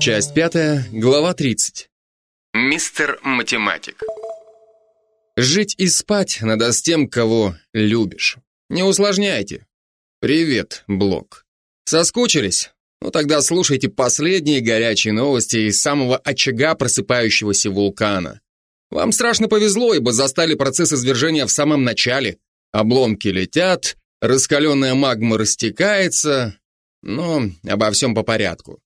Часть пятая, глава 30. Мистер Математик. Жить и спать надо с тем, кого любишь. Не усложняйте. Привет, Блок. Соскучились? Ну тогда слушайте последние горячие новости из самого очага просыпающегося вулкана. Вам страшно повезло, ибо застали процесс извержения в самом начале. Обломки летят, раскаленная магма растекается, но обо всем по порядку.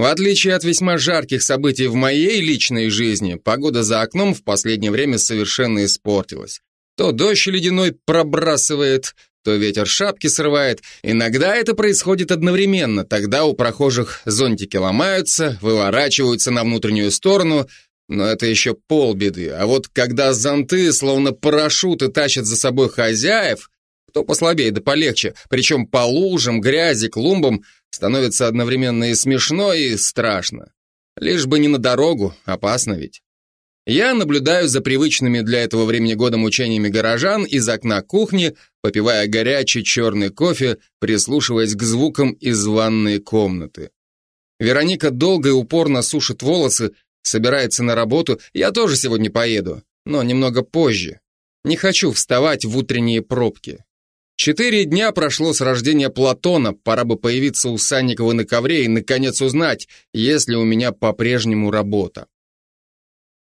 В отличие от весьма жарких событий в моей личной жизни, погода за окном в последнее время совершенно испортилась. То дождь ледяной пробрасывает, то ветер шапки срывает. Иногда это происходит одновременно, тогда у прохожих зонтики ломаются, выворачиваются на внутреннюю сторону, но это еще полбеды. А вот когда зонты, словно парашюты, тащат за собой хозяев, кто послабее да полегче, причем по лужам, грязи, клумбам, становится одновременно и смешно, и страшно. Лишь бы не на дорогу, опасно ведь. Я наблюдаю за привычными для этого времени года мучениями горожан из окна кухни, попивая горячий черный кофе, прислушиваясь к звукам из ванной комнаты. Вероника долго и упорно сушит волосы, собирается на работу, я тоже сегодня поеду, но немного позже. Не хочу вставать в утренние пробки. Четыре дня прошло с рождения Платона, пора бы появиться у Санникова на ковре и наконец узнать, есть ли у меня по-прежнему работа.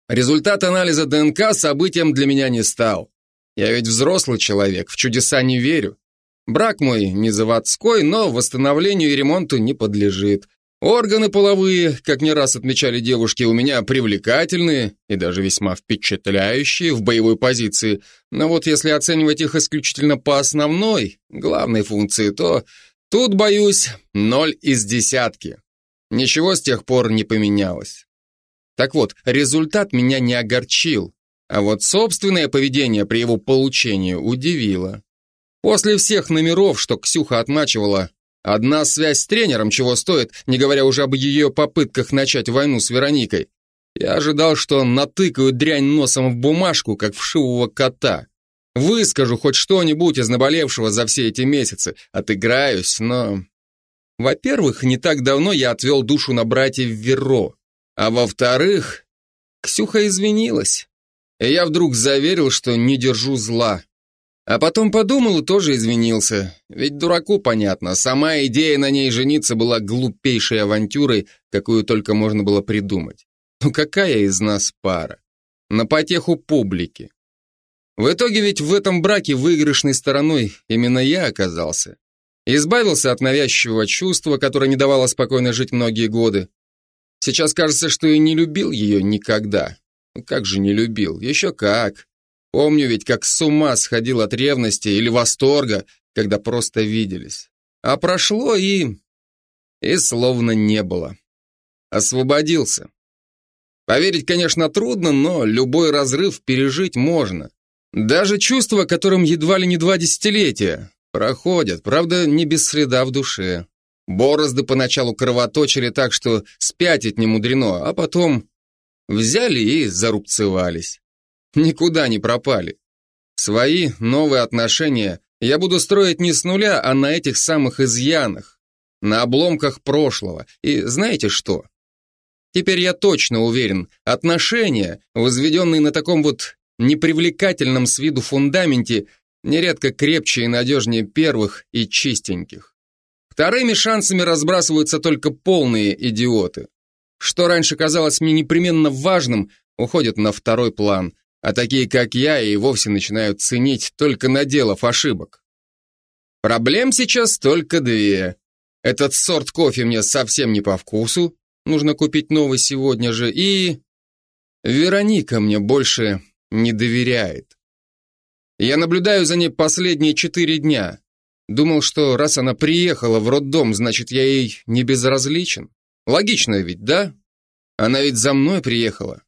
Результат анализа ДНК событием для меня не стал. Я ведь взрослый человек, в чудеса не верю. Брак мой не заводской, но восстановлению и ремонту не подлежит. Органы половые, как не раз отмечали девушки, у меня привлекательные и даже весьма впечатляющие в боевой позиции. Но вот если оценивать их исключительно по основной, главной функции, то тут, боюсь, ноль из десятки. Ничего с тех пор не поменялось. Так вот, результат меня не огорчил, а вот собственное поведение при его получении удивило. После всех номеров, что Ксюха отмачивала, Одна связь с тренером чего стоит, не говоря уже об ее попытках начать войну с Вероникой. Я ожидал, что натыкаю дрянь носом в бумажку, как вшивого кота. Выскажу хоть что-нибудь из наболевшего за все эти месяцы, отыграюсь, но... Во-первых, не так давно я отвел душу на братьев Веро, а во-вторых, Ксюха извинилась. И я вдруг заверил, что не держу зла. А потом подумал и тоже извинился. Ведь дураку понятно, сама идея на ней жениться была глупейшей авантюрой, какую только можно было придумать. Ну какая из нас пара? На потеху публики. В итоге ведь в этом браке выигрышной стороной именно я оказался. Избавился от навязчивого чувства, которое не давало спокойно жить многие годы. Сейчас кажется, что и не любил ее никогда. Ну как же не любил? Еще как. Помню ведь, как с ума сходил от ревности или восторга, когда просто виделись. А прошло и... И словно не было. Освободился. Поверить, конечно, трудно, но любой разрыв пережить можно. Даже чувства, которым едва ли не два десятилетия, проходят, правда, не без следа в душе. Борозды поначалу кровоточили так, что спятить не мудрено, а потом взяли и зарубцевались никуда не пропали. Свои новые отношения я буду строить не с нуля, а на этих самых изъянах, на обломках прошлого. И знаете что? Теперь я точно уверен, отношения, возведенные на таком вот непривлекательном с виду фундаменте, нередко крепче и надежнее первых и чистеньких. Вторыми шансами разбрасываются только полные идиоты. Что раньше казалось мне непременно важным, уходит на второй план, а такие, как я, и вовсе начинают ценить, только наделав ошибок. Проблем сейчас только две. Этот сорт кофе мне совсем не по вкусу, нужно купить новый сегодня же, и... Вероника мне больше не доверяет. Я наблюдаю за ней последние четыре дня. Думал, что раз она приехала в роддом, значит, я ей не безразличен. Логично ведь, да? Она ведь за мной приехала.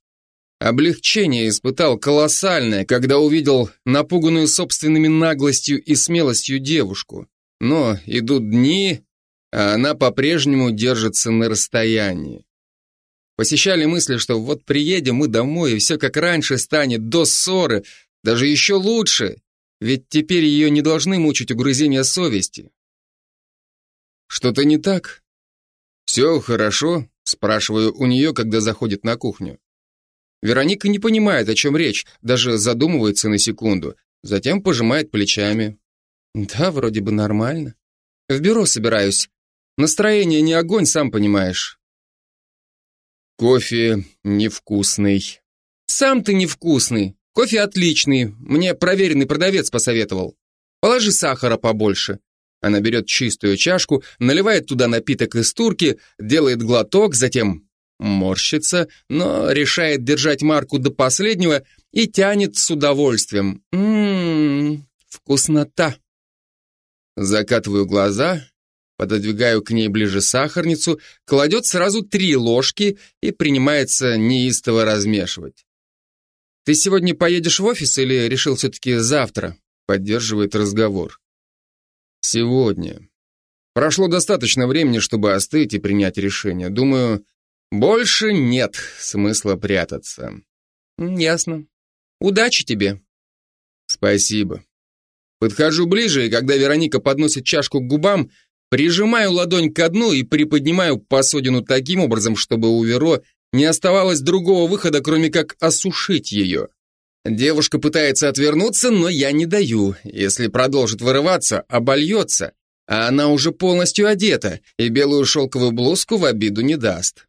Облегчение испытал колоссальное, когда увидел напуганную собственными наглостью и смелостью девушку. Но идут дни, а она по-прежнему держится на расстоянии. Посещали мысли, что вот приедем мы домой, и все как раньше станет, до ссоры, даже еще лучше, ведь теперь ее не должны мучить угрызения совести. Что-то не так? Все хорошо, Спрашиваю у нее, когда заходит на кухню. Вероника не понимает, о чем речь, даже задумывается на секунду, затем пожимает плечами. Да, вроде бы нормально. В бюро собираюсь. Настроение не огонь, сам понимаешь. Кофе невкусный. Сам ты невкусный. Кофе отличный. Мне проверенный продавец посоветовал. Положи сахара побольше. Она берет чистую чашку, наливает туда напиток из турки, делает глоток, затем морщится, но решает держать марку до последнего и тянет с удовольствием. Ммм, вкуснота. Закатываю глаза, пододвигаю к ней ближе сахарницу, кладет сразу три ложки и принимается неистово размешивать. «Ты сегодня поедешь в офис или решил все-таки завтра?» Поддерживает разговор. Сегодня. Прошло достаточно времени, чтобы остыть и принять решение. Думаю, больше нет смысла прятаться. Ясно. Удачи тебе. Спасибо. Подхожу ближе, и когда Вероника подносит чашку к губам, прижимаю ладонь к дну и приподнимаю посудину таким образом, чтобы у Веро не оставалось другого выхода, кроме как осушить ее. Девушка пытается отвернуться, но я не даю. Если продолжит вырываться, обольется. А она уже полностью одета, и белую шелковую блузку в обиду не даст.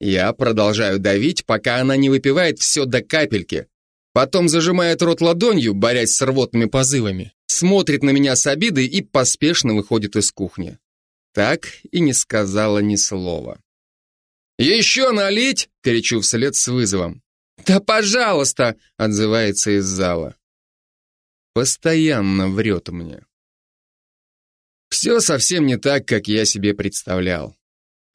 Я продолжаю давить, пока она не выпивает все до капельки. Потом зажимает рот ладонью, борясь с рвотными позывами. Смотрит на меня с обидой и поспешно выходит из кухни. Так и не сказала ни слова. «Еще налить!» — кричу вслед с вызовом. «Да пожалуйста!» — отзывается из зала. Постоянно врет мне. Все совсем не так, как я себе представлял.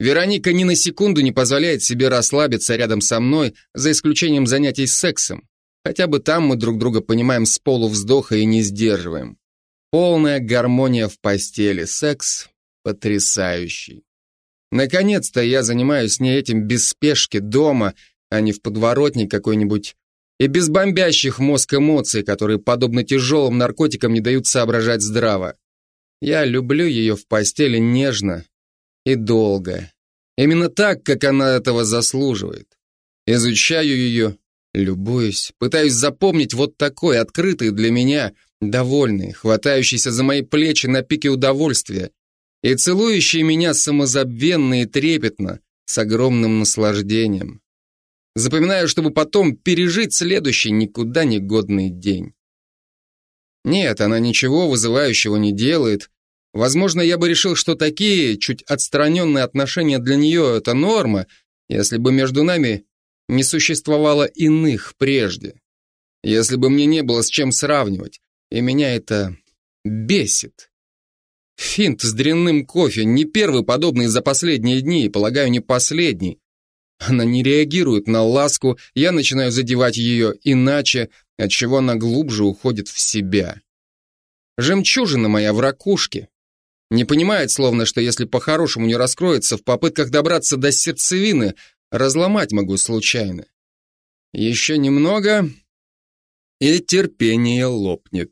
Вероника ни на секунду не позволяет себе расслабиться рядом со мной, за исключением занятий сексом. Хотя бы там мы друг друга понимаем с полувздоха и не сдерживаем. Полная гармония в постели, секс потрясающий. Наконец-то я занимаюсь с ней этим без спешки дома, а не в подворотне какой-нибудь, и без бомбящих мозг эмоций, которые, подобно тяжелым наркотикам, не дают соображать здраво. Я люблю ее в постели нежно и долго. Именно так, как она этого заслуживает. Изучаю ее, любуюсь, пытаюсь запомнить вот такой, открытый для меня, довольный, хватающийся за мои плечи на пике удовольствия и целующий меня самозабвенно и трепетно, с огромным наслаждением. Запоминаю, чтобы потом пережить следующий никуда не годный день. Нет, она ничего вызывающего не делает. Возможно, я бы решил, что такие чуть отстраненные отношения для нее – это норма, если бы между нами не существовало иных прежде. Если бы мне не было с чем сравнивать. И меня это бесит. Финт с дрянным кофе, не первый подобный за последние дни, полагаю, не последний. Она не реагирует на ласку, я начинаю задевать ее иначе, отчего она глубже уходит в себя. Жемчужина моя в ракушке. Не понимает, словно, что если по-хорошему не раскроется, в попытках добраться до сердцевины, разломать могу случайно. Еще немного, и терпение лопнет.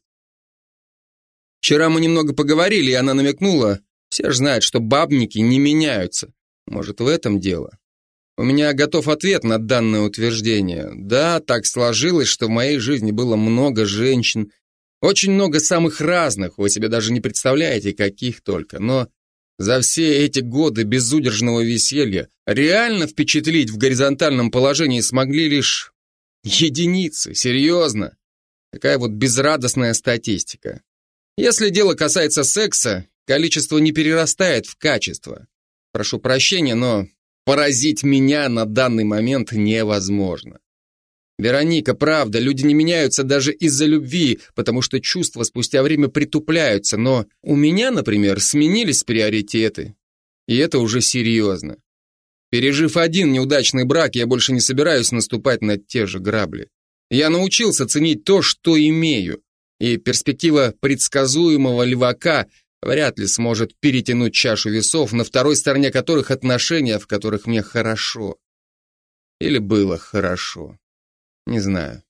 Вчера мы немного поговорили, и она намекнула, все же знают, что бабники не меняются. Может, в этом дело? У меня готов ответ на данное утверждение. Да, так сложилось, что в моей жизни было много женщин, очень много самых разных, вы себе даже не представляете, каких только, но за все эти годы безудержного веселья реально впечатлить в горизонтальном положении смогли лишь единицы, серьезно. Такая вот безрадостная статистика. Если дело касается секса, количество не перерастает в качество. Прошу прощения, но Поразить меня на данный момент невозможно. Вероника, правда, люди не меняются даже из-за любви, потому что чувства спустя время притупляются, но у меня, например, сменились приоритеты. И это уже серьезно. Пережив один неудачный брак, я больше не собираюсь наступать на те же грабли. Я научился ценить то, что имею, и перспектива предсказуемого левака вряд ли сможет перетянуть чашу весов, на второй стороне которых отношения, в которых мне хорошо. Или было хорошо. Не знаю.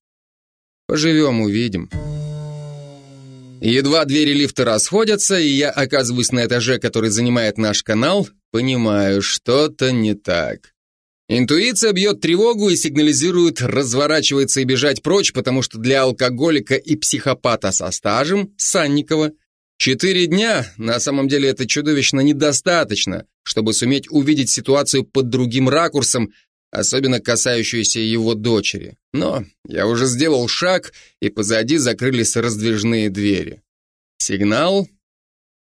Поживем, увидим. Едва двери лифта расходятся, и я оказываюсь на этаже, который занимает наш канал, понимаю, что-то не так. Интуиция бьет тревогу и сигнализирует разворачиваться и бежать прочь, потому что для алкоголика и психопата со стажем, Санникова, четыре дня, на самом деле это чудовищно недостаточно, чтобы суметь увидеть ситуацию под другим ракурсом, особенно касающуюся его дочери. Но я уже сделал шаг, и позади закрылись раздвижные двери. Сигнал,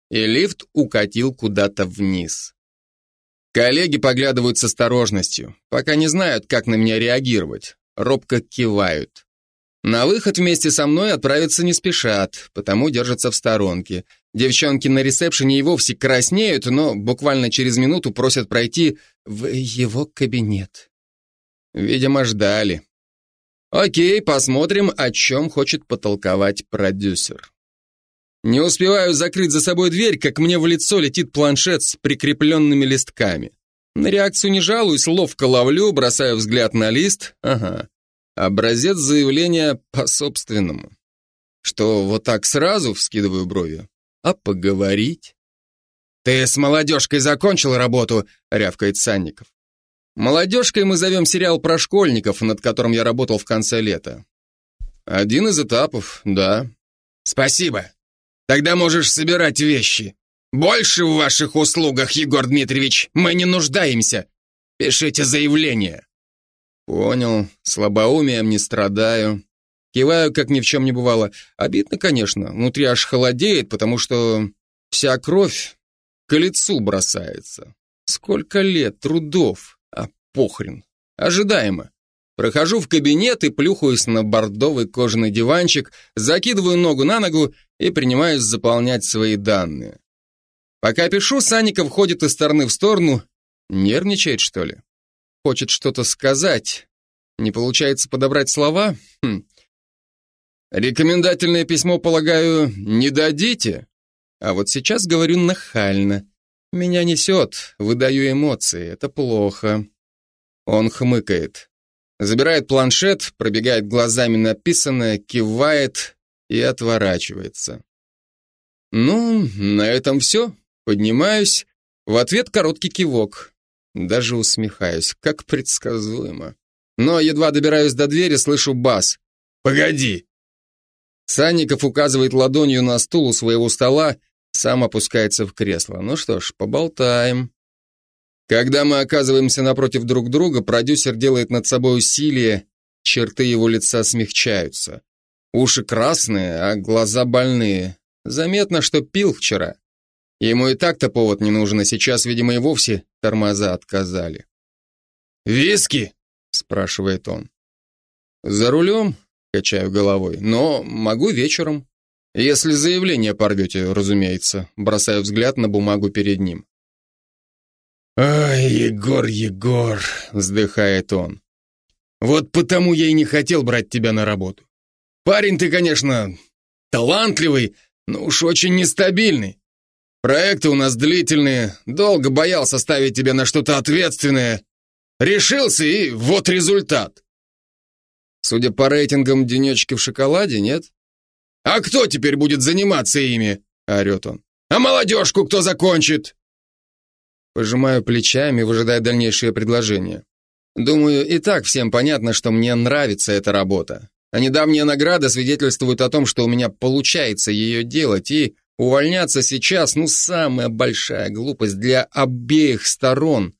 и лифт укатил куда-то вниз. Коллеги поглядывают с осторожностью, пока не знают, как на меня реагировать. Робко кивают. На выход вместе со мной отправиться не спешат, потому держатся в сторонке. Девчонки на ресепшене и вовсе краснеют, но буквально через минуту просят пройти в его кабинет. Видимо, ждали. Окей, посмотрим, о чем хочет потолковать продюсер. Не успеваю закрыть за собой дверь, как мне в лицо летит планшет с прикрепленными листками. На реакцию не жалуюсь, ловко ловлю, бросаю взгляд на лист. Ага. Образец заявления по собственному. Что, вот так сразу вскидываю брови? А поговорить? «Ты с молодежкой закончил работу?» — рявкает Санников. «Молодежкой мы зовем сериал про школьников, над которым я работал в конце лета». «Один из этапов, да». «Спасибо. Тогда можешь собирать вещи. Больше в ваших услугах, Егор Дмитриевич, мы не нуждаемся. Пишите заявление. Понял, слабоумием не страдаю. Киваю, как ни в чем не бывало. Обидно, конечно, внутри аж холодеет, потому что вся кровь к лицу бросается. Сколько лет, трудов, похрен. Ожидаемо. Прохожу в кабинет и плюхаюсь на бордовый кожаный диванчик, закидываю ногу на ногу и принимаюсь заполнять свои данные. Пока пишу, Санников ходит из стороны в сторону. Нервничает, что ли? Хочет что-то сказать. Не получается подобрать слова? Хм. Рекомендательное письмо, полагаю, не дадите? А вот сейчас говорю нахально. Меня несет, выдаю эмоции, это плохо. Он хмыкает. Забирает планшет, пробегает глазами написанное, кивает и отворачивается. Ну, на этом все. Поднимаюсь. В ответ короткий кивок. Даже усмехаюсь, как предсказуемо. Но едва добираюсь до двери, слышу бас. «Погоди!» Санников указывает ладонью на стул у своего стола, сам опускается в кресло. Ну что ж, поболтаем. Когда мы оказываемся напротив друг друга, продюсер делает над собой усилие, черты его лица смягчаются. Уши красные, а глаза больные. Заметно, что пил вчера. Ему и так-то повод не нужен, а сейчас, видимо, и вовсе тормоза отказали. «Виски?» – спрашивает он. «За рулем?» – качаю головой. «Но могу вечером. Если заявление порвете, разумеется». Бросаю взгляд на бумагу перед ним. «Ай, Егор, Егор!» — вздыхает он. «Вот потому я и не хотел брать тебя на работу. Парень ты, конечно, талантливый, но уж очень нестабильный. Проекты у нас длительные, долго боялся ставить тебя на что-то ответственное. Решился, и вот результат». Судя по рейтингам денечки в шоколаде, нет? «А кто теперь будет заниматься ими?» — орет он. «А молодежку кто закончит?» Пожимаю плечами, выжидая дальнейшее предложение. Думаю, и так всем понятно, что мне нравится эта работа. А недавняя награда свидетельствует о том, что у меня получается ее делать, и увольняться сейчас, ну, самая большая глупость для обеих сторон.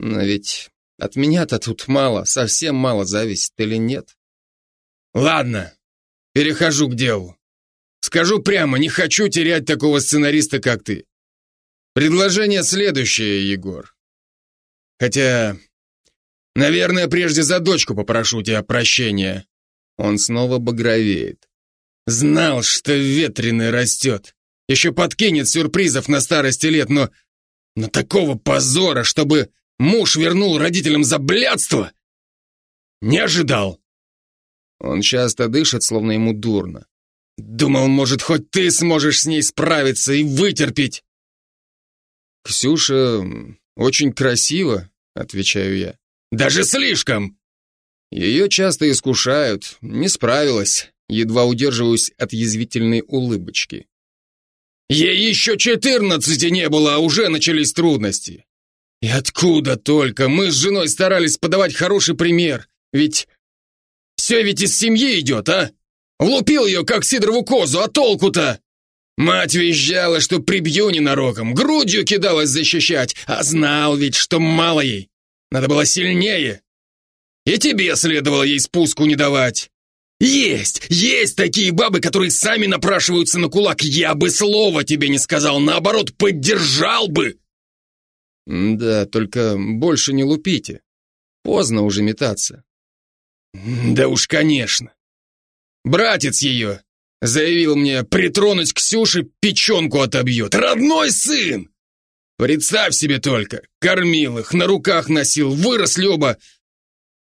Но ведь от меня-то тут мало, совсем мало зависит или нет? Ладно, перехожу к делу. Скажу прямо, не хочу терять такого сценариста, как ты. Предложение следующее, Егор. Хотя, наверное, прежде за дочку попрошу тебя прощения. Он снова багровеет. Знал, что ветреный растет. Еще подкинет сюрпризов на старости лет, но... Но такого позора, чтобы муж вернул родителям за блядство, не ожидал. Он часто дышит, словно ему дурно. Думал, может, хоть ты сможешь с ней справиться и вытерпеть. «Ксюша очень красиво», — отвечаю я. «Даже слишком!» Ее часто искушают, не справилась, едва удерживаюсь от язвительной улыбочки. «Ей еще четырнадцати не было, а уже начались трудности. И откуда только? Мы с женой старались подавать хороший пример. Ведь все ведь из семьи идет, а? Влупил ее, как Сидорову козу, а толку-то? Мать визжала, что прибью ненароком, грудью кидалась защищать, а знал ведь, что мало ей. Надо было сильнее. И тебе следовало ей спуску не давать. Есть, есть такие бабы, которые сами напрашиваются на кулак. Я бы слова тебе не сказал, наоборот, поддержал бы. Да, только больше не лупите. Поздно уже метаться. Да уж, конечно. Братец ее заявил мне, притронуть Ксюше печенку отобьет. Родной сын! Представь себе только, кормил их, на руках носил, выросли оба.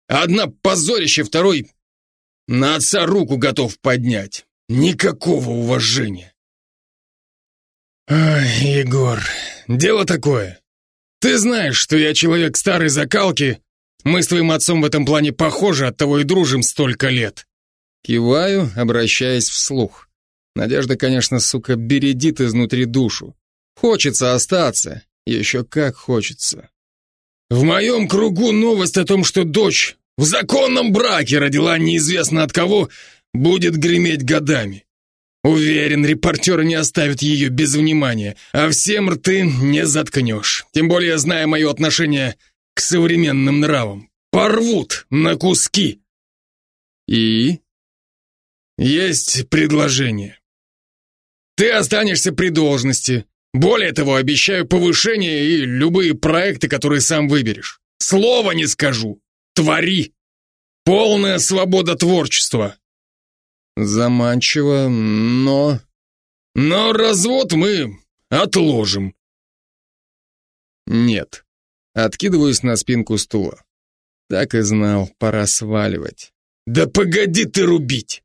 Одна позорище, второй на отца руку готов поднять. Никакого уважения. Ай, Егор, дело такое. Ты знаешь, что я человек старой закалки. Мы с твоим отцом в этом плане похожи, оттого и дружим столько лет. Киваю, обращаясь вслух. Надежда, конечно, сука, бередит изнутри душу. Хочется остаться. Еще как хочется. В моем кругу новость о том, что дочь в законном браке родила неизвестно от кого, будет греметь годами. Уверен, репортеры не оставят ее без внимания, а всем рты не заткнешь. Тем более, зная мое отношение к современным нравам. Порвут на куски. И? Есть предложение. Ты останешься при должности. Более того, обещаю повышение и любые проекты, которые сам выберешь. Слова не скажу. Твори. Полная свобода творчества. Заманчиво, но... Но развод мы отложим. Нет. Откидываюсь на спинку стула. Так и знал, пора сваливать. Да погоди ты рубить!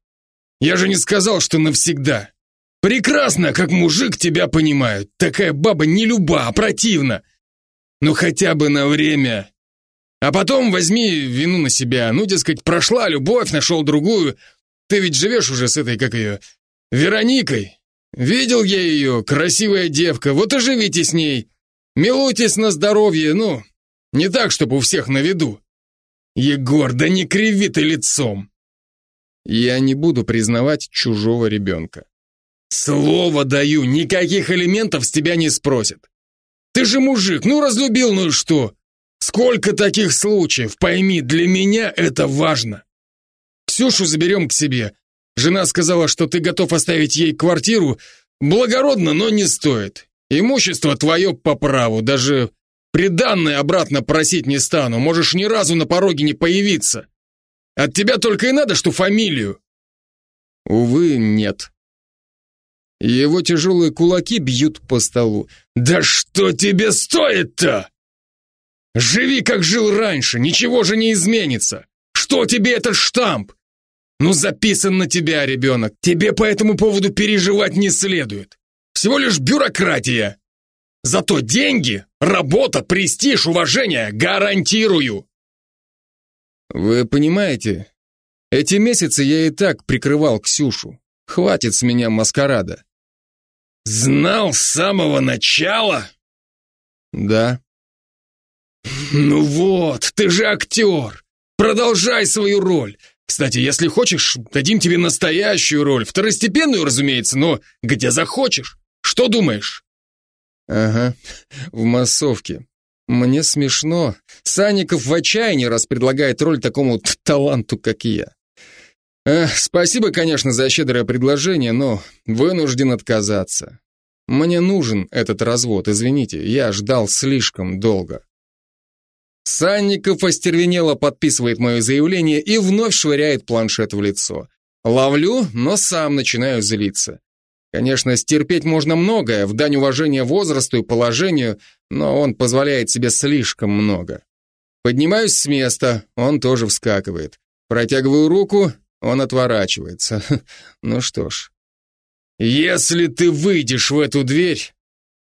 Я же не сказал, что навсегда. Прекрасно, как мужик тебя понимают. Такая баба не люба, а противна. Ну хотя бы на время. А потом возьми вину на себя. Ну, дескать, прошла любовь, нашел другую. Ты ведь живешь уже с этой, как ее, Вероникой. Видел я ее, красивая девка. Вот и живите с ней. Милуйтесь на здоровье, ну, не так, чтобы у всех на виду. Егор, да не криви ты лицом. Я не буду признавать чужого ребенка. Слово даю, никаких элементов с тебя не спросят. Ты же мужик, ну разлюбил, ну и что? Сколько таких случаев, пойми, для меня это важно. Ксюшу заберем к себе. Жена сказала, что ты готов оставить ей квартиру. Благородно, но не стоит. Имущество твое по праву, даже приданное обратно просить не стану. Можешь ни разу на пороге не появиться. От тебя только и надо, что фамилию. Увы, нет. Его тяжелые кулаки бьют по столу. Да что тебе стоит-то? Живи, как жил раньше, ничего же не изменится. Что тебе этот штамп? Ну, записан на тебя, ребенок. Тебе по этому поводу переживать не следует. Всего лишь бюрократия. Зато деньги, работа, престиж, уважение гарантирую. Вы понимаете, эти месяцы я и так прикрывал Ксюшу. Хватит с меня маскарада. Знал с самого начала? Да. Ну вот, ты же актер. Продолжай свою роль. Кстати, если хочешь, дадим тебе настоящую роль. Второстепенную, разумеется, но где захочешь. Что думаешь? Ага, в массовке. Мне смешно. Санников в отчаянии, раз предлагает роль такому таланту, как я. Эх, спасибо, конечно, за щедрое предложение, но вынужден отказаться. Мне нужен этот развод, извините, я ждал слишком долго. Санников остервенело подписывает мое заявление и вновь швыряет планшет в лицо. Ловлю, но сам начинаю злиться. Конечно, стерпеть можно многое, в дань уважения возрасту и положению, но он позволяет себе слишком много. Поднимаюсь с места, он тоже вскакивает. Протягиваю руку, он отворачивается. Ну что ж. Если ты выйдешь в эту дверь,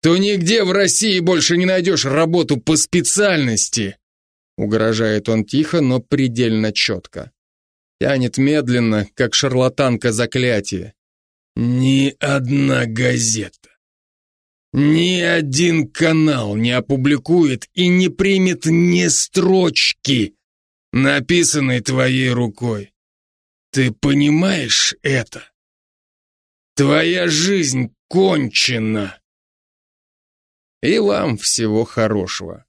то нигде в России больше не найдешь работу по специальности. Угрожает он тихо, но предельно четко. Тянет медленно, как шарлатанка заклятие. Ни одна газета, Ни один канал не опубликует и не примет ни строчки, написанной твоей рукой. Ты понимаешь это? Твоя жизнь кончена. И вам всего хорошего.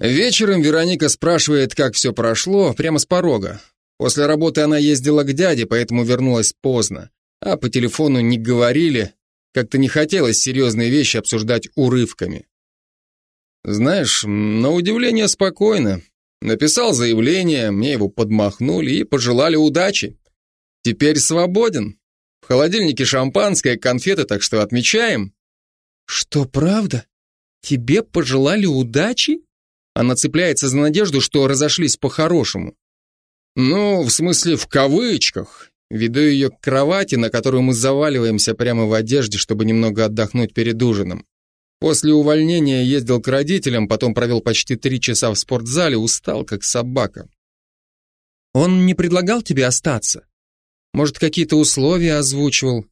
Вечером Вероника спрашивает, как все прошло, прямо с порога. После работы она ездила к дяде, поэтому вернулась поздно. А по телефону не говорили, как-то не хотелось серьезные вещи обсуждать урывками. Знаешь, на удивление спокойно. Написал заявление, мне его подмахнули и пожелали удачи. Теперь свободен. В холодильнике шампанское, конфеты, так что отмечаем. Что, правда? Тебе пожелали удачи? Она цепляется за надежду, что разошлись по-хорошему. Ну, в смысле, в кавычках. Веду ее к кровати, на которую мы заваливаемся прямо в одежде, чтобы немного отдохнуть перед ужином. После увольнения ездил к родителям, потом провел почти три часа в спортзале, устал, как собака. Он не предлагал тебе остаться? Может, какие-то условия озвучивал?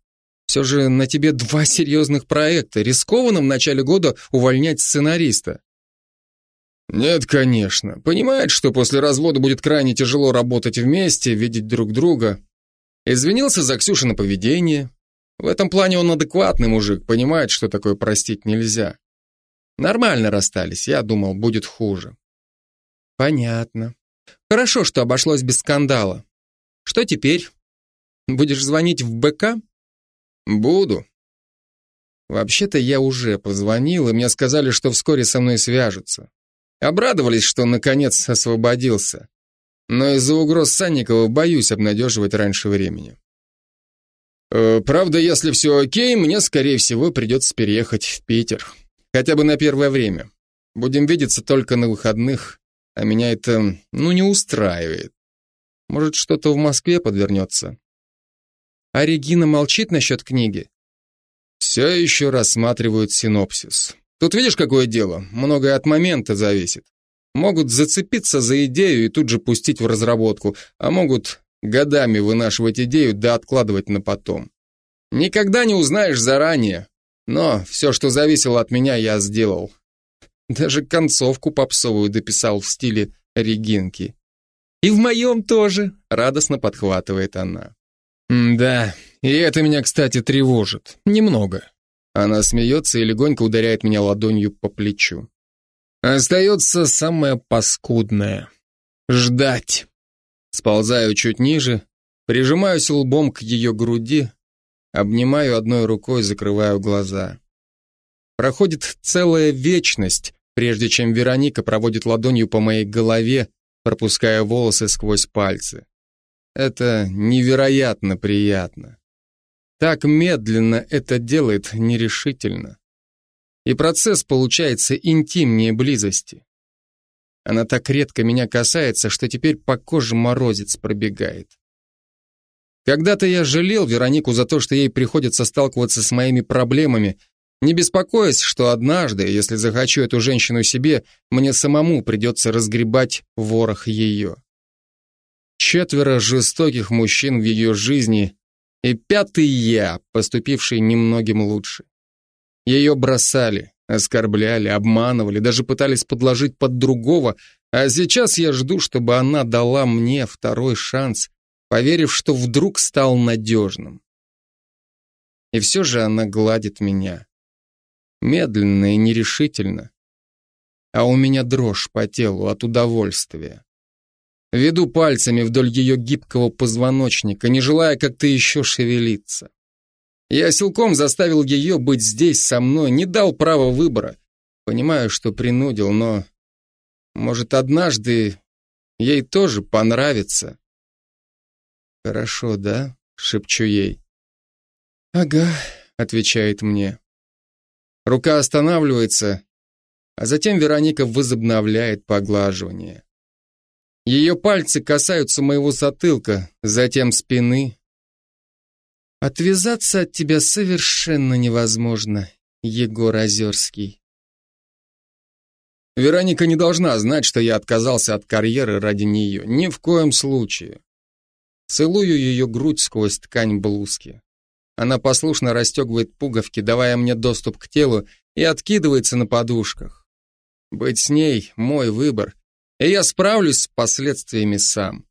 Все же на тебе два серьезных проекта. Рискованно в начале года увольнять сценариста. Нет, конечно. Понимает, что после развода будет крайне тяжело работать вместе, видеть друг друга. Извинился за Ксюшино поведение. В этом плане он адекватный мужик, понимает, что такое простить нельзя. Нормально расстались, я думал, будет хуже. Понятно. Хорошо, что обошлось без скандала. Что теперь? Будешь звонить в БК? Буду. Вообще-то я уже позвонил, и мне сказали, что вскоре со мной свяжутся. Обрадовались, что наконец освободился но из-за угроз Санникова боюсь обнадеживать раньше времени. Э, правда, если все окей, мне, скорее всего, придется переехать в Питер. Хотя бы на первое время. Будем видеться только на выходных, а меня это, ну, не устраивает. Может, что-то в Москве подвернется. А Регина молчит насчет книги? Все еще рассматривают синопсис. Тут видишь, какое дело? Многое от момента зависит. Могут зацепиться за идею и тут же пустить в разработку, а могут годами вынашивать идею да откладывать на потом. Никогда не узнаешь заранее, но все, что зависело от меня, я сделал. Даже концовку попсовую дописал в стиле Регинки. «И в моем тоже», — радостно подхватывает она. «Да, и это меня, кстати, тревожит. Немного». Она смеется и легонько ударяет меня ладонью по плечу. Остается самое паскудное — ждать. Сползаю чуть ниже, прижимаюсь лбом к ее груди, обнимаю одной рукой, закрываю глаза. Проходит целая вечность, прежде чем Вероника проводит ладонью по моей голове, пропуская волосы сквозь пальцы. Это невероятно приятно. Так медленно это делает нерешительно и процесс получается интимнее близости. Она так редко меня касается, что теперь по коже морозец пробегает. Когда-то я жалел Веронику за то, что ей приходится сталкиваться с моими проблемами, не беспокоясь, что однажды, если захочу эту женщину себе, мне самому придется разгребать ворох ее. Четверо жестоких мужчин в ее жизни и пятый я, поступивший немногим лучше. Ее бросали, оскорбляли, обманывали, даже пытались подложить под другого, а сейчас я жду, чтобы она дала мне второй шанс, поверив, что вдруг стал надежным. И все же она гладит меня. Медленно и нерешительно. А у меня дрожь по телу от удовольствия. Веду пальцами вдоль ее гибкого позвоночника, не желая как-то еще шевелиться. Я силком заставил ее быть здесь со мной, не дал права выбора. Понимаю, что принудил, но... Может, однажды ей тоже понравится. Хорошо, да? Шепчу ей. Ага, отвечает мне. Рука останавливается, а затем Вероника возобновляет поглаживание. Ее пальцы касаются моего затылка, затем спины, Отвязаться от тебя совершенно невозможно, Егор Озерский. Вероника не должна знать, что я отказался от карьеры ради нее. Ни в коем случае. Целую ее грудь сквозь ткань блузки. Она послушно расстегивает пуговки, давая мне доступ к телу, и откидывается на подушках. Быть с ней — мой выбор, и я справлюсь с последствиями сам.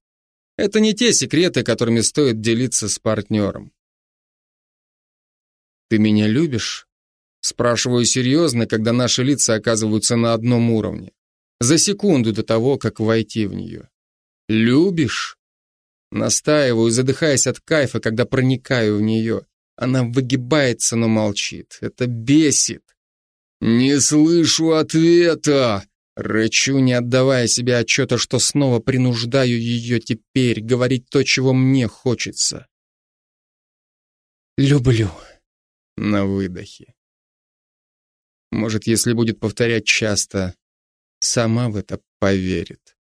Это не те секреты, которыми стоит делиться с партнером. «Ты меня любишь?» Спрашиваю серьезно, когда наши лица оказываются на одном уровне. За секунду до того, как войти в нее. «Любишь?» Настаиваю, задыхаясь от кайфа, когда проникаю в нее. Она выгибается, но молчит. Это бесит. «Не слышу ответа!» Рычу, не отдавая себе отчета, что снова принуждаю ее теперь говорить то, чего мне хочется. «Люблю» на выдохе. Может, если будет повторять часто, сама в это поверит.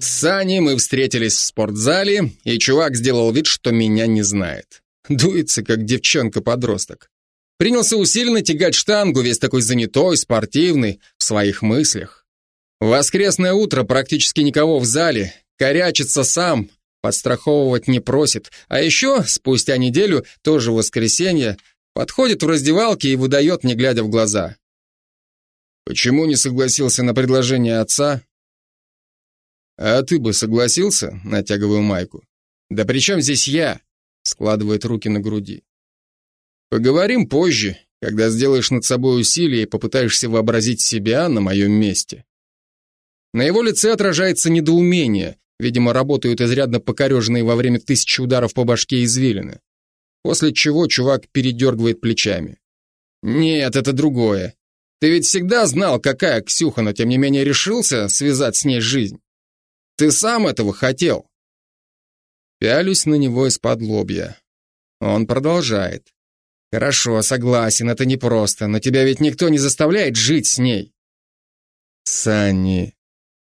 С Саней мы встретились в спортзале, и чувак сделал вид, что меня не знает. Дуется, как девчонка-подросток. Принялся усиленно тягать штангу, весь такой занятой, спортивный, в своих мыслях. Воскресное утро практически никого в зале, корячится сам, подстраховывать не просит. А еще, спустя неделю, тоже воскресенье, подходит в раздевалке и выдает, не глядя в глаза. Почему не согласился на предложение отца? А ты бы согласился? Натягиваю майку. Да при чем здесь я? Складывает руки на груди. Поговорим позже, когда сделаешь над собой усилие и попытаешься вообразить себя на моем месте. На его лице отражается недоумение, видимо, работают изрядно покореженные во время тысячи ударов по башке извилины. После чего чувак передергивает плечами. Нет, это другое. Ты ведь всегда знал, какая Ксюха, но тем не менее решился связать с ней жизнь. Ты сам этого хотел. Пялюсь на него из-под лобья. Он продолжает. Хорошо, согласен, это непросто, но тебя ведь никто не заставляет жить с ней. Санни,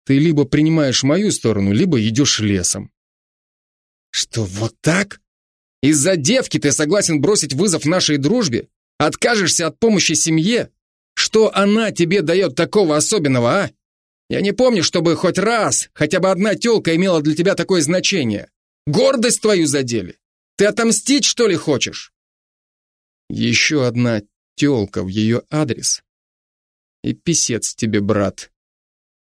ты либо принимаешь мою сторону, либо идешь лесом. Что, вот так? Из-за девки ты согласен бросить вызов нашей дружбе? Откажешься от помощи семье? Что она тебе дает такого особенного, а? Я не помню, чтобы хоть раз, хотя бы одна тёлка имела для тебя такое значение. Гордость твою задели. Ты отомстить, что ли, хочешь? Еще одна тёлка в ее адрес. И писец тебе, брат.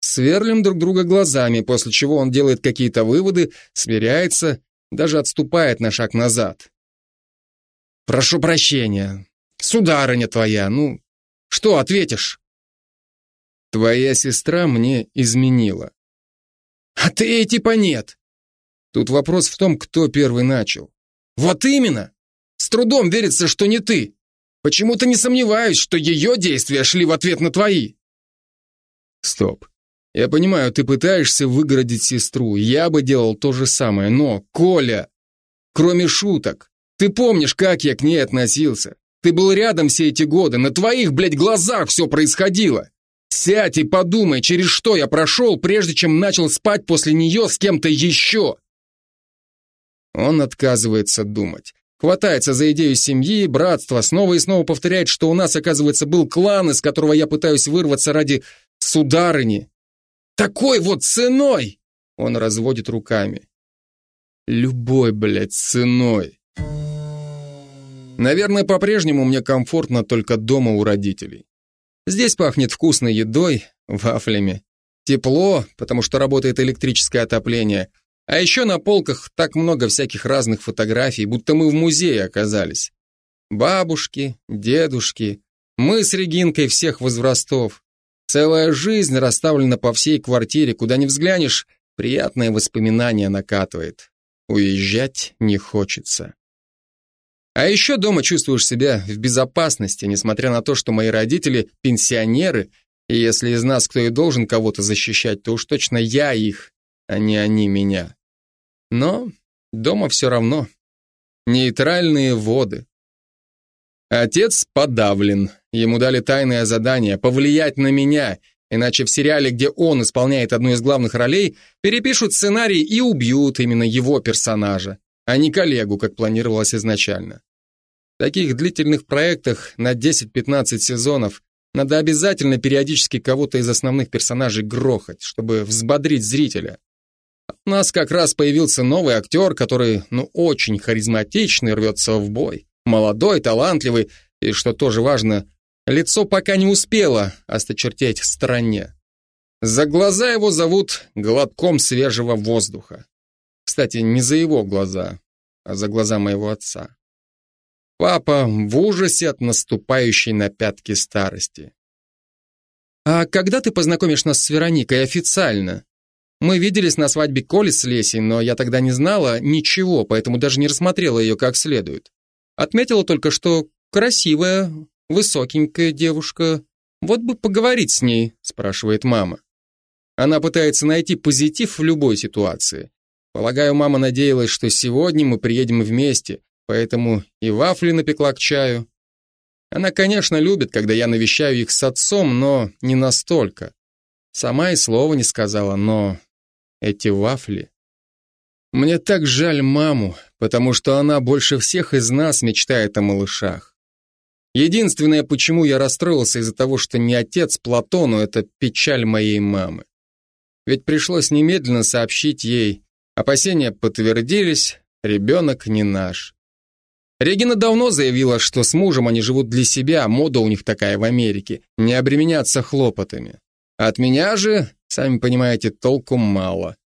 Сверлим друг друга глазами, после чего он делает какие-то выводы, сверяется, даже отступает на шаг назад. «Прошу прощения. Сударыня твоя, ну, что ответишь?» «Твоя сестра мне изменила». «А ты типа нет». Тут вопрос в том, кто первый начал. «Вот именно! Трудом верится, что не ты. Почему-то не сомневаюсь, что ее действия шли в ответ на твои». «Стоп. Я понимаю, ты пытаешься выгородить сестру. Я бы делал то же самое, но, Коля, кроме шуток, ты помнишь, как я к ней относился? Ты был рядом все эти годы, на твоих, блядь, глазах все происходило. Сядь и подумай, через что я прошел, прежде чем начал спать после нее с кем-то еще. Он отказывается думать. Хватается за идею семьи, братства, снова и снова повторяет, что у нас, оказывается, был клан, из которого я пытаюсь вырваться ради сударыни. Такой вот ценой! Он разводит руками. Любой, блядь, ценой. Наверное, по-прежнему мне комфортно только дома у родителей. Здесь пахнет вкусной едой, вафлями. Тепло, потому что работает электрическое отопление. А еще на полках так много всяких разных фотографий, будто мы в музее оказались. Бабушки, дедушки, мы с Регинкой всех возрастов. Целая жизнь расставлена по всей квартире, куда ни взглянешь, приятные воспоминания накатывает. Уезжать не хочется. А еще дома чувствуешь себя в безопасности, несмотря на то, что мои родители пенсионеры, и если из нас кто и должен кого-то защищать, то уж точно я их, а не они меня. Но дома все равно. Нейтральные воды. Отец подавлен. Ему дали тайное задание – повлиять на меня, иначе в сериале, где он исполняет одну из главных ролей, перепишут сценарий и убьют именно его персонажа, а не коллегу, как планировалось изначально. В таких длительных проектах на 10-15 сезонов надо обязательно периодически кого-то из основных персонажей грохать, чтобы взбодрить зрителя. Нас как раз появился новый актер, который, ну, очень харизматичный, рвется в бой. Молодой, талантливый, и, что тоже важно, лицо пока не успело осточертеть в стороне. За глаза его зовут глотком свежего воздуха. Кстати, не за его глаза, а за глаза моего отца. Папа в ужасе от наступающей на пятки старости. «А когда ты познакомишь нас с Вероникой официально? Мы виделись на свадьбе Коли с Лесей, но я тогда не знала ничего, поэтому даже не рассмотрела ее как следует. Отметила только, что красивая, высокенькая девушка. Вот бы поговорить с ней», спрашивает мама. Она пытается найти позитив в любой ситуации. Полагаю, мама надеялась, что сегодня мы приедем вместе, поэтому и вафли напекла к чаю. Она, конечно, любит, когда я навещаю их с отцом, но не настолько. Сама и слова не сказала, но эти вафли... Мне так жаль маму, потому что она больше всех из нас мечтает о малышах. Единственное, почему я расстроился из-за того, что не отец Платону, это печаль моей мамы. Ведь пришлось немедленно сообщить ей. Опасения подтвердились, ребенок не наш. Регина давно заявила, что с мужем они живут для себя, мода у них такая в Америке, не обременяться хлопотами. От меня же, сами понимаете, толку мало.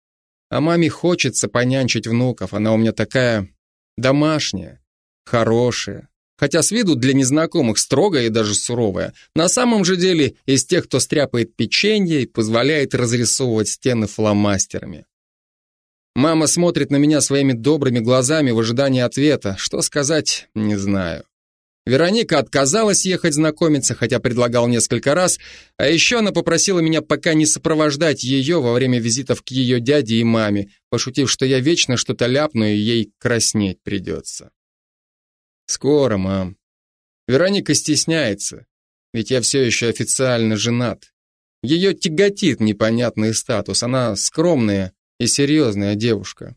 А маме хочется понянчить внуков, она у меня такая домашняя, хорошая. Хотя с виду для незнакомых строгая и даже суровая. На самом же деле из тех, кто стряпает печенье и позволяет разрисовывать стены фломастерами. Мама смотрит на меня своими добрыми глазами в ожидании ответа. Что сказать, не знаю. Вероника отказалась ехать знакомиться, хотя предлагал несколько раз, а еще она попросила меня пока не сопровождать ее во время визитов к ее дяде и маме, пошутив, что я вечно что-то ляпну и ей краснеть придется. Скоро, мам. Вероника стесняется, ведь я все еще официально женат. Ее тяготит непонятный статус, она скромная, и серьезная девушка.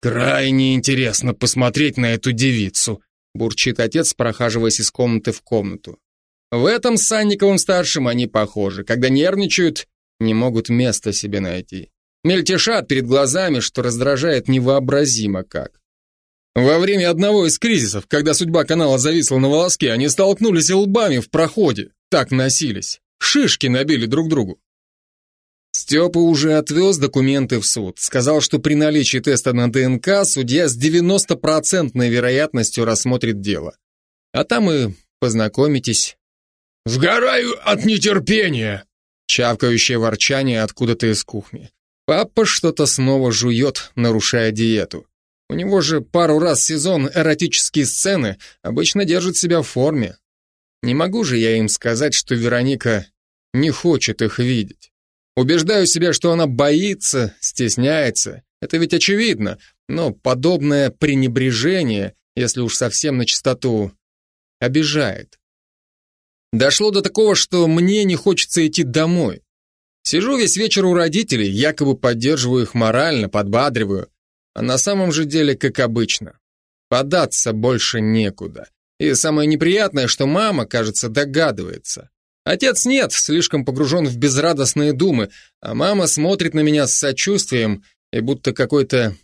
«Крайне интересно посмотреть на эту девицу», бурчит отец, прохаживаясь из комнаты в комнату. В этом с Санниковым-старшим они похожи. Когда нервничают, не могут места себе найти. Мельтешат перед глазами, что раздражает невообразимо как. Во время одного из кризисов, когда судьба канала зависла на волоске, они столкнулись лбами в проходе. Так носились. Шишки набили друг другу. Степа уже отвез документы в суд. Сказал, что при наличии теста на ДНК судья с 90% вероятностью рассмотрит дело. А там и познакомитесь. «Сгораю от нетерпения!» Чавкающее ворчание откуда-то из кухни. Папа что-то снова жует, нарушая диету. У него же пару раз в сезон эротические сцены, обычно держит себя в форме. Не могу же я им сказать, что Вероника не хочет их видеть. Убеждаю себя, что она боится, стесняется. Это ведь очевидно. Но подобное пренебрежение, если уж совсем на чистоту, обижает. Дошло до такого, что мне не хочется идти домой. Сижу весь вечер у родителей, якобы поддерживаю их морально, подбадриваю. А на самом же деле, как обычно, податься больше некуда. И самое неприятное, что мама, кажется, догадывается. Отец нет, слишком погружен в безрадостные думы, а мама смотрит на меня с сочувствием и будто какой-то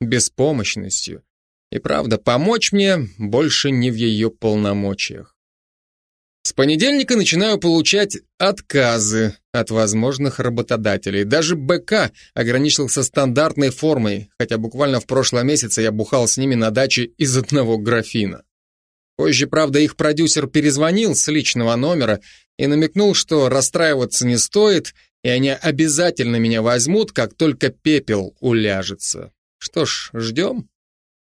беспомощностью. И правда, помочь мне больше не в ее полномочиях. С понедельника начинаю получать отказы от возможных работодателей. Даже БК ограничился стандартной формой, хотя буквально в прошлом месяце я бухал с ними на даче из одного графина. Позже, правда, их продюсер перезвонил с личного номера и намекнул, что расстраиваться не стоит, и они обязательно меня возьмут, как только пепел уляжется. Что ж, ждем.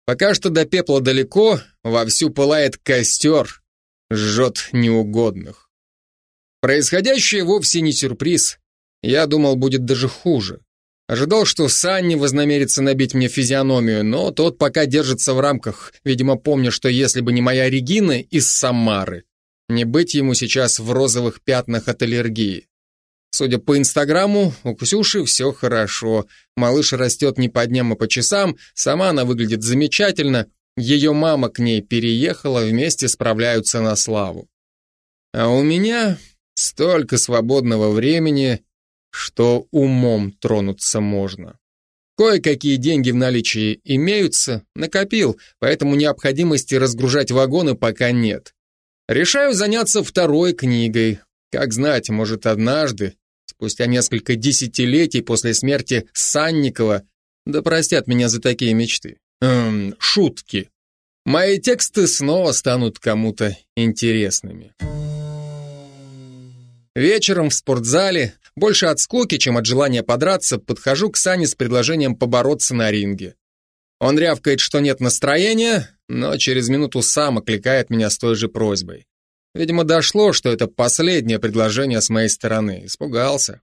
Пока что до пепла далеко, вовсю пылает костер, жжет неугодных. Происходящее вовсе не сюрприз. Я думал, будет даже хуже. Ожидал, что Санни вознамерится набить мне физиономию, но тот пока держится в рамках, видимо, помня, что если бы не моя Регина из Самары, не быть ему сейчас в розовых пятнах от аллергии. Судя по Инстаграму, у Ксюши все хорошо. Малыш растет не по дням, а по часам, сама она выглядит замечательно, ее мама к ней переехала, вместе справляются на славу. А у меня столько свободного времени, что умом тронуться можно. Кое-какие деньги в наличии имеются, накопил, поэтому необходимости разгружать вагоны пока нет. Решаю заняться второй книгой. Как знать, может однажды, спустя несколько десятилетий после смерти Санникова, да простят меня за такие мечты, эм, шутки, мои тексты снова станут кому-то интересными. Вечером в спортзале, больше от скуки, чем от желания подраться, подхожу к Сане с предложением побороться на ринге. Он рявкает, что нет настроения, но через минуту сам окликает меня с той же просьбой. Видимо, дошло, что это последнее предложение с моей стороны. Испугался.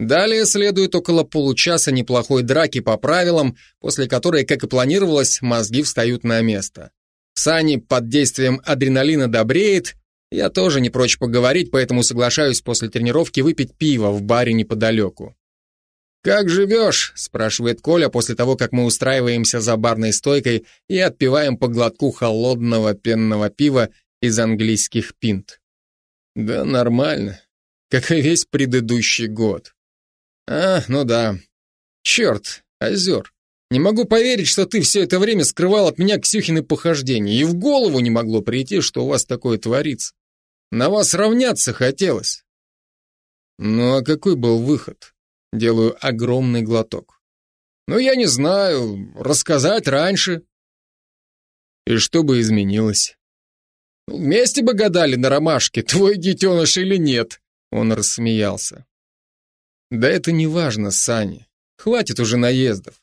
Далее следует около получаса неплохой драки по правилам, после которой, как и планировалось, мозги встают на место. Сани под действием адреналина добреет, я тоже не прочь поговорить, поэтому соглашаюсь после тренировки выпить пиво в баре неподалеку. «Как живешь?» – спрашивает Коля после того, как мы устраиваемся за барной стойкой и отпиваем по глотку холодного пенного пива из английских пинт. «Да нормально, как и весь предыдущий год». «А, ну да. Черт, озер. Не могу поверить, что ты все это время скрывал от меня Ксюхины похождения, и в голову не могло прийти, что у вас такое творится. На вас равняться хотелось. Ну а какой был выход? Делаю огромный глоток. Ну я не знаю, рассказать раньше. И что бы изменилось? Ну, вместе бы гадали на ромашке, твой детеныш или нет. Он рассмеялся. Да это не важно, Саня. Хватит уже наездов.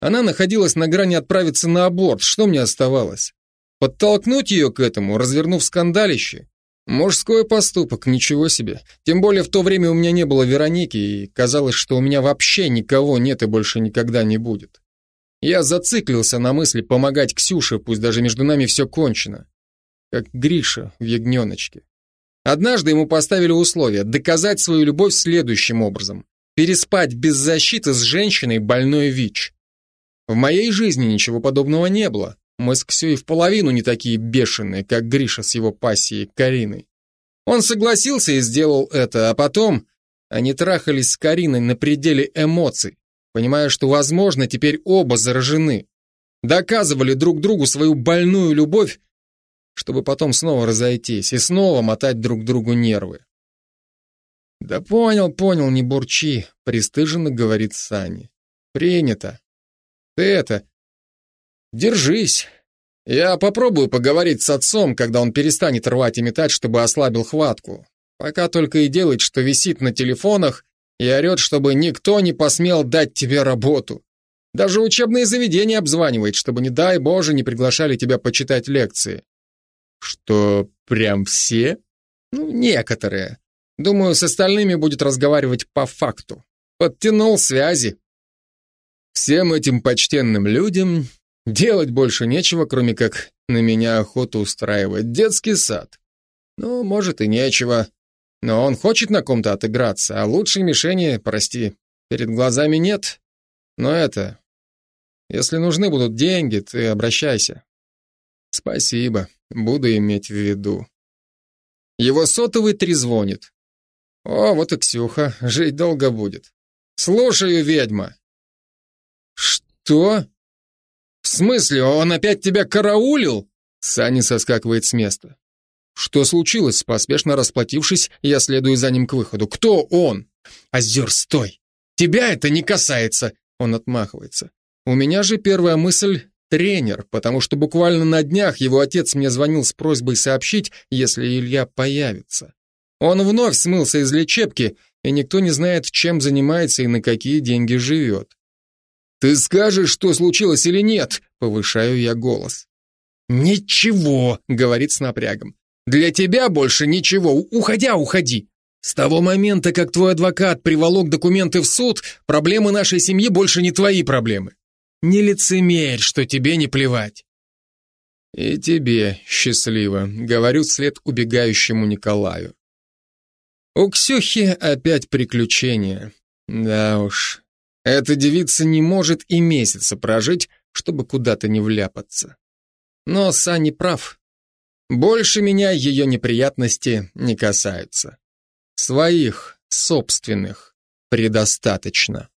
Она находилась на грани отправиться на аборт, что мне оставалось? Подтолкнуть ее к этому, развернув скандалище? Мужской поступок, ничего себе. Тем более в то время у меня не было Вероники, и казалось, что у меня вообще никого нет и больше никогда не будет. Я зациклился на мысли помогать Ксюше, пусть даже между нами все кончено. Как Гриша в ягненочке. Однажды ему поставили условие доказать свою любовь следующим образом. Переспать без защиты с женщиной больной ВИЧ. В моей жизни ничего подобного не было. Мы с Ксюей в половину не такие бешеные, как Гриша с его пассией Кариной. Он согласился и сделал это, а потом они трахались с Кариной на пределе эмоций, понимая, что, возможно, теперь оба заражены. Доказывали друг другу свою больную любовь, чтобы потом снова разойтись и снова мотать друг другу нервы. «Да понял, понял, не бурчи», — пристыженно говорит Сани. «Принято. Ты это, Держись. Я попробую поговорить с отцом, когда он перестанет рвать и метать, чтобы ослабил хватку. Пока только и делает, что висит на телефонах и орет, чтобы никто не посмел дать тебе работу. Даже учебные заведения обзванивает, чтобы, не дай Боже, не приглашали тебя почитать лекции. Что, прям все? Ну, некоторые. Думаю, с остальными будет разговаривать по факту. Подтянул связи. Всем этим почтенным людям Делать больше нечего, кроме как на меня охоту устраивать. Детский сад. Ну, может и нечего. Но он хочет на ком-то отыграться, а лучшей мишени, прости, перед глазами нет. Но это... Если нужны будут деньги, ты обращайся. Спасибо, буду иметь в виду. Его сотовый трезвонит. О, вот и Ксюха, жить долго будет. Слушаю, ведьма. Что? «В смысле, он опять тебя караулил?» Саня соскакивает с места. «Что случилось?» Поспешно расплатившись, я следую за ним к выходу. «Кто он?» «Озер, стой! Тебя это не касается!» Он отмахивается. «У меня же первая мысль — тренер, потому что буквально на днях его отец мне звонил с просьбой сообщить, если Илья появится. Он вновь смылся из лечебки, и никто не знает, чем занимается и на какие деньги живет. «Ты скажешь, что случилось или нет?» — повышаю я голос. «Ничего», — говорит с напрягом. «Для тебя больше ничего. Уходя, уходи. С того момента, как твой адвокат приволок документы в суд, проблемы нашей семьи больше не твои проблемы. Не лицемерь, что тебе не плевать». «И тебе счастливо», — говорю вслед убегающему Николаю. У Ксюхи опять приключения. Да уж, эта девица не может и месяца прожить, чтобы куда-то не вляпаться. Но Сани прав. Больше меня ее неприятности не касаются. Своих, собственных, предостаточно.